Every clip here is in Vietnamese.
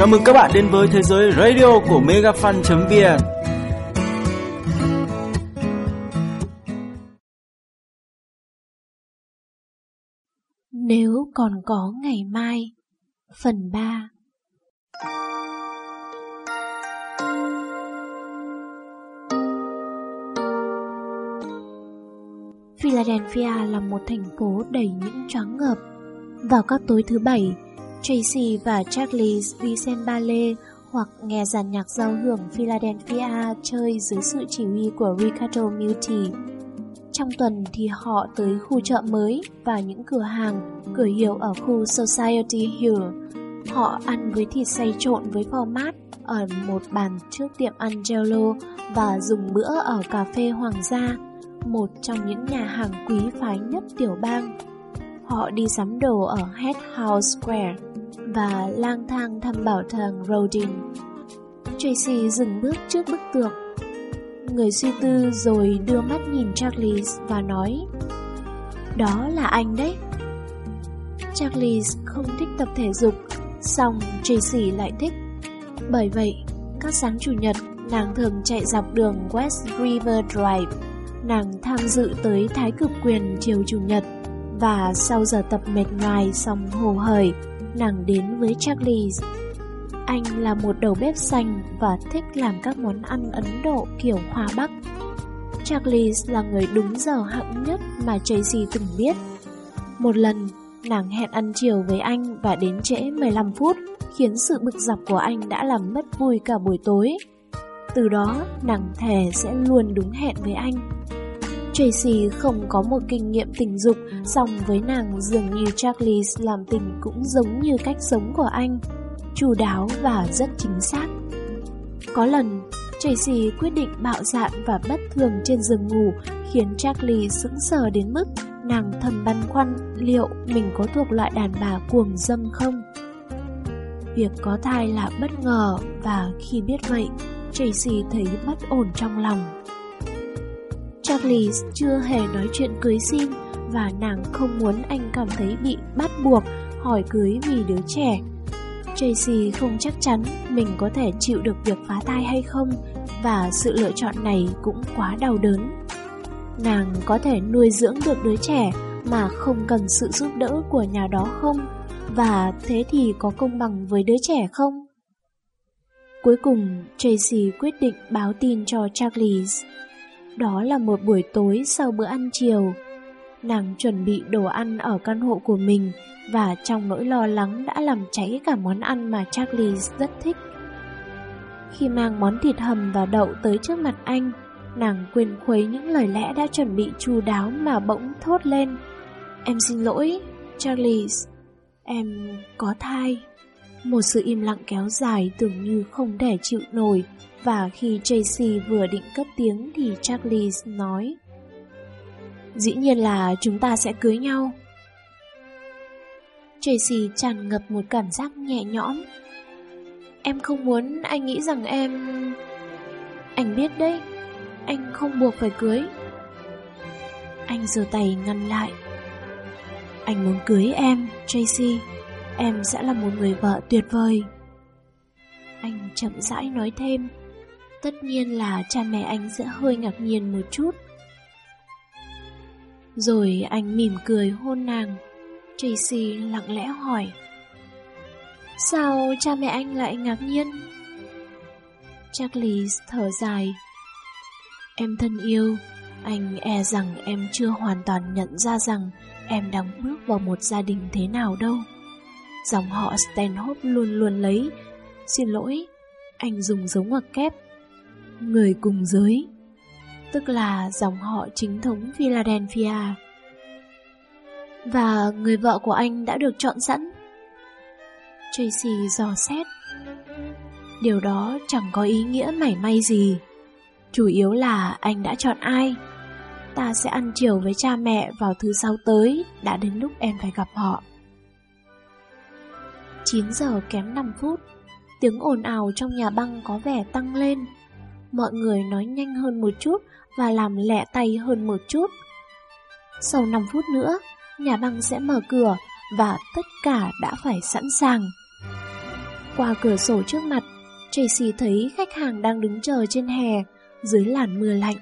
Chào mừng các bạn đến với thế giới radio của megafan.vn Nếu còn có ngày mai Phần 3 Philadelphia là một thành phố đầy những choáng ngợp. Vào các tối thứ bảy, Tracy và Charlie đi xem ballet hoặc nghe dàn nhạc giao hưởng Philadelphia chơi dưới sự chỉ huy của Ricardo Muti. Trong tuần thì họ tới khu chợ mới và những cửa hàng, cửa hiệu ở khu Society Hill. Họ ăn với thịt xay trộn với phô mát ở một bàn trước tiệm Angelo và dùng bữa ở cà phê Hoàng gia, một trong những nhà hàng quý phái nhất tiểu bang. Họ đi sắm đồ ở Head House Square và lang thang thăm bảo tàng Rodin. Tracy dừng bước trước bức tượng. Người suy tư rồi đưa mắt nhìn Charles và nói Đó là anh đấy. Charles không thích tập thể dục, xong Tracy lại thích. Bởi vậy, các sáng chủ nhật, nàng thường chạy dọc đường West River Drive. Nàng tham dự tới Thái cực quyền chiều chủ nhật và sau giờ tập mệt nhoài xong hồ hởi, nàng đến với Charlie. Anh là một đầu bếp xanh và thích làm các món ăn Ấn Độ kiểu Hoa Bắc. Charlie là người đúng giờ hạng nhất mà Tracy từng biết. Một lần, nàng hẹn ăn chiều với anh và đến trễ 15 phút, khiến sự bực dọc của anh đã làm mất vui cả buổi tối. Từ đó, nàng thề sẽ luôn đúng hẹn với anh. Tracy không có một kinh nghiệm tình dục, song với nàng dường như Charlie làm tình cũng giống như cách sống của anh, chu đáo và rất chính xác. Có lần, Tracy quyết định bạo dạn và bất thường trên giường ngủ khiến Charlie sững sờ đến mức nàng thầm băn khoăn liệu mình có thuộc loại đàn bà cuồng dâm không. Việc có thai là bất ngờ và khi biết vậy, Tracy thấy bất ổn trong lòng. Charlie chưa hề nói chuyện cưới xin và nàng không muốn anh cảm thấy bị bắt buộc hỏi cưới vì đứa trẻ. Tracy không chắc chắn mình có thể chịu được việc phá thai hay không và sự lựa chọn này cũng quá đau đớn. Nàng có thể nuôi dưỡng được đứa trẻ mà không cần sự giúp đỡ của nhà đó không? Và thế thì có công bằng với đứa trẻ không? Cuối cùng, Tracy quyết định báo tin cho Charlie. Đó là một buổi tối sau bữa ăn chiều. Nàng chuẩn bị đồ ăn ở căn hộ của mình và trong nỗi lo lắng đã làm cháy cả món ăn mà Charlie rất thích. Khi mang món thịt hầm và đậu tới trước mặt anh, nàng quên khuấy những lời lẽ đã chuẩn bị chu đáo mà bỗng thốt lên. Em xin lỗi, Charlie, em có thai. Một sự im lặng kéo dài tưởng như không thể chịu nổi và khi Tracy vừa định cất tiếng thì Charlie nói Dĩ nhiên là chúng ta sẽ cưới nhau. Tracy tràn ngập một cảm giác nhẹ nhõm. Em không muốn anh nghĩ rằng em... Anh biết đấy, anh không buộc phải cưới. Anh giơ tay ngăn lại. Anh muốn cưới em, Tracy. Em sẽ là một người vợ tuyệt vời. Anh chậm rãi nói thêm. Tất nhiên là cha mẹ anh sẽ hơi ngạc nhiên một chút. Rồi anh mỉm cười hôn nàng. Tracy lặng lẽ hỏi. Sao cha mẹ anh lại ngạc nhiên? Charlie thở dài. Em thân yêu, anh e rằng em chưa hoàn toàn nhận ra rằng em đang bước vào một gia đình thế nào đâu. Dòng họ Stanhope luôn luôn lấy Xin lỗi, anh dùng dấu ngoặc kép Người cùng giới Tức là dòng họ chính thống Philadelphia. Và người vợ của anh đã được chọn sẵn. Tracy dò xét. Điều đó chẳng có ý nghĩa mảy may gì. Chủ yếu là anh đã chọn ai? Ta sẽ ăn chiều với cha mẹ vào thứ sau tới Đã đến lúc em phải gặp họ. 9 giờ kém 5 phút, tiếng ồn ào trong nhà băng có vẻ tăng lên. Mọi người nói nhanh hơn một chút và làm lẹ tay hơn một chút. Sau 5 phút nữa, nhà băng sẽ mở cửa và tất cả đã phải sẵn sàng. Qua cửa sổ trước mặt, Tracy thấy khách hàng đang đứng chờ trên hè, dưới làn mưa lạnh.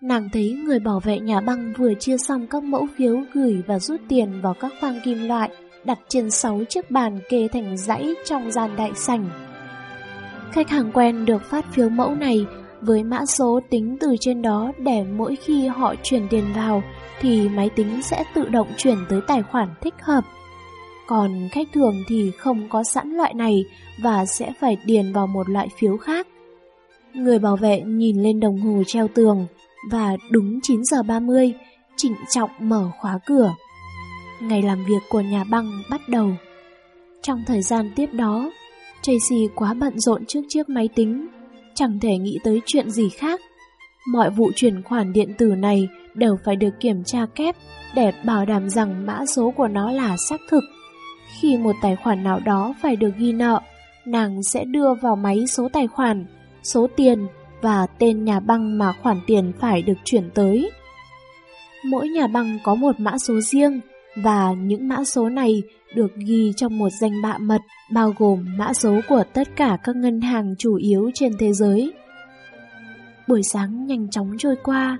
Nàng thấy người bảo vệ nhà băng vừa chia xong các mẫu phiếu gửi và rút tiền vào các khoang kim loại đặt trên 6 chiếc bàn kê thành dãy trong gian đại sảnh. Khách hàng quen được phát phiếu mẫu này với mã số tính từ trên đó để mỗi khi họ chuyển tiền vào thì máy tính sẽ tự động chuyển tới tài khoản thích hợp. Còn khách thường thì không có sẵn loại này và sẽ phải điền vào một loại phiếu khác. Người bảo vệ nhìn lên đồng hồ treo tường và đúng 9 giờ 30, trịnh trọng mở khóa cửa. Ngày làm việc của nhà băng bắt đầu. Trong thời gian tiếp đó, Tracy quá bận rộn trước chiếc máy tính, chẳng thể nghĩ tới chuyện gì khác. Mọi vụ chuyển khoản điện tử này đều phải được kiểm tra kép để bảo đảm rằng mã số của nó là xác thực. Khi một tài khoản nào đó phải được ghi nợ, nàng sẽ đưa vào máy số tài khoản, số tiền và tên nhà băng mà khoản tiền phải được chuyển tới. Mỗi nhà băng có một mã số riêng và những mã số này được ghi trong một danh bạ mật bao gồm mã số của tất cả các ngân hàng chủ yếu trên thế giới. Buổi sáng nhanh chóng trôi qua,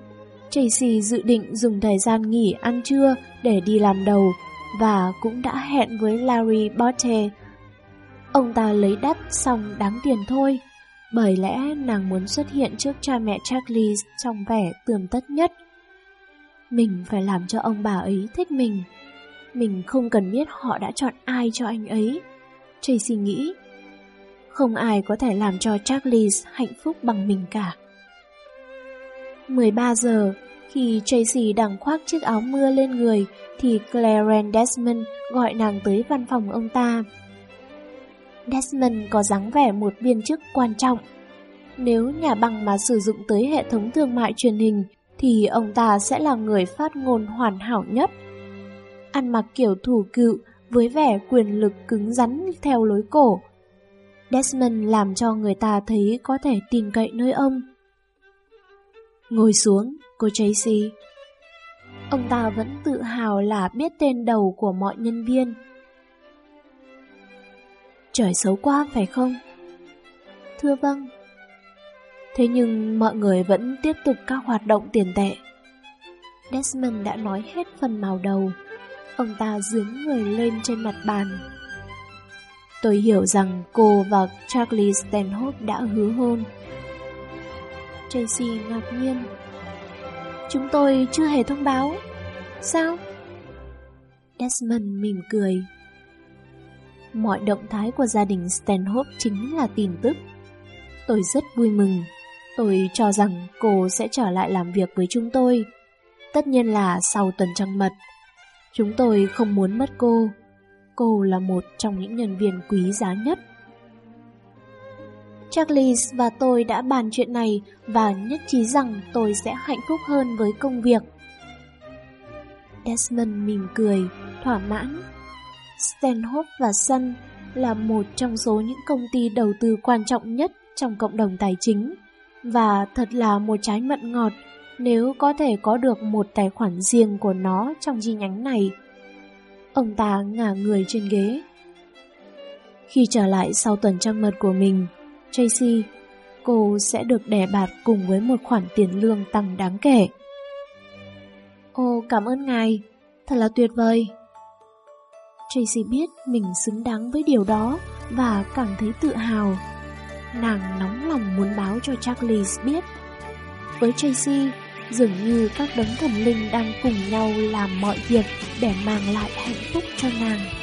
Tracy dự định dùng thời gian nghỉ ăn trưa để đi làm đầu và cũng đã hẹn với Larry Botte. Ông ta lấy đắt xong đáng tiền thôi, bởi lẽ nàng muốn xuất hiện trước cha mẹ Charlie trong vẻ tươm tất nhất. Mình phải làm cho ông bà ấy thích mình. Mình không cần biết họ đã chọn ai cho anh ấy. Tracy nghĩ, không ai có thể làm cho Charles hạnh phúc bằng mình cả. 13 giờ, khi Tracy đang khoác chiếc áo mưa lên người, thì Clarence Desmond gọi nàng tới văn phòng ông ta. Desmond có dáng vẻ một viên chức quan trọng. Nếu nhà băng mà sử dụng tới hệ thống thương mại truyền hình, thì ông ta sẽ là người phát ngôn hoàn hảo nhất. Ăn mặc kiểu thủ cựu với vẻ quyền lực cứng rắn theo lối cổ. Desmond làm cho người ta thấy có thể tin cậy nơi ông. Ngồi xuống, cô Tracy. Ông ta vẫn tự hào là biết tên đầu của mọi nhân viên. Trời xấu quá phải không? Thưa vâng. Thế nhưng mọi người vẫn tiếp tục các hoạt động tiền tệ. Desmond đã nói hết phần màu đầu. Ông ta dướn người lên trên mặt bàn. Tôi hiểu rằng cô và Charlie Stanhope đã hứa hôn. Tracy ngạc nhiên. Chúng tôi chưa hề thông báo. Sao? Desmond mỉm cười. Mọi động thái của gia đình Stanhope chính là tin tức. Tôi rất vui mừng. Tôi cho rằng cô sẽ trở lại làm việc với chúng tôi. Tất nhiên là sau tuần trăng mật. Chúng tôi không muốn mất cô. Cô là một trong những nhân viên quý giá nhất. Charles và tôi đã bàn chuyện này và nhất trí rằng tôi sẽ hạnh phúc hơn với công việc. Desmond mỉm cười, thỏa mãn. Stanhope và Sun là một trong số những công ty đầu tư quan trọng nhất trong cộng đồng tài chính và thật là một trái mận ngọt nếu có thể có được một tài khoản riêng của nó trong chi nhánh này. Ông ta ngả người trên ghế. Khi trở lại sau tuần trăng mật của mình, Tracy, cô sẽ được đè bạt cùng với một khoản tiền lương tăng đáng kể. Ô cảm ơn ngài, thật là tuyệt vời. Tracy biết mình xứng đáng với điều đó và cảm thấy tự hào. Nàng nóng lòng muốn báo cho Charlie biết. Với Tracy, dường như các đấng thần linh đang cùng nhau làm mọi việc để mang lại hạnh phúc cho nàng.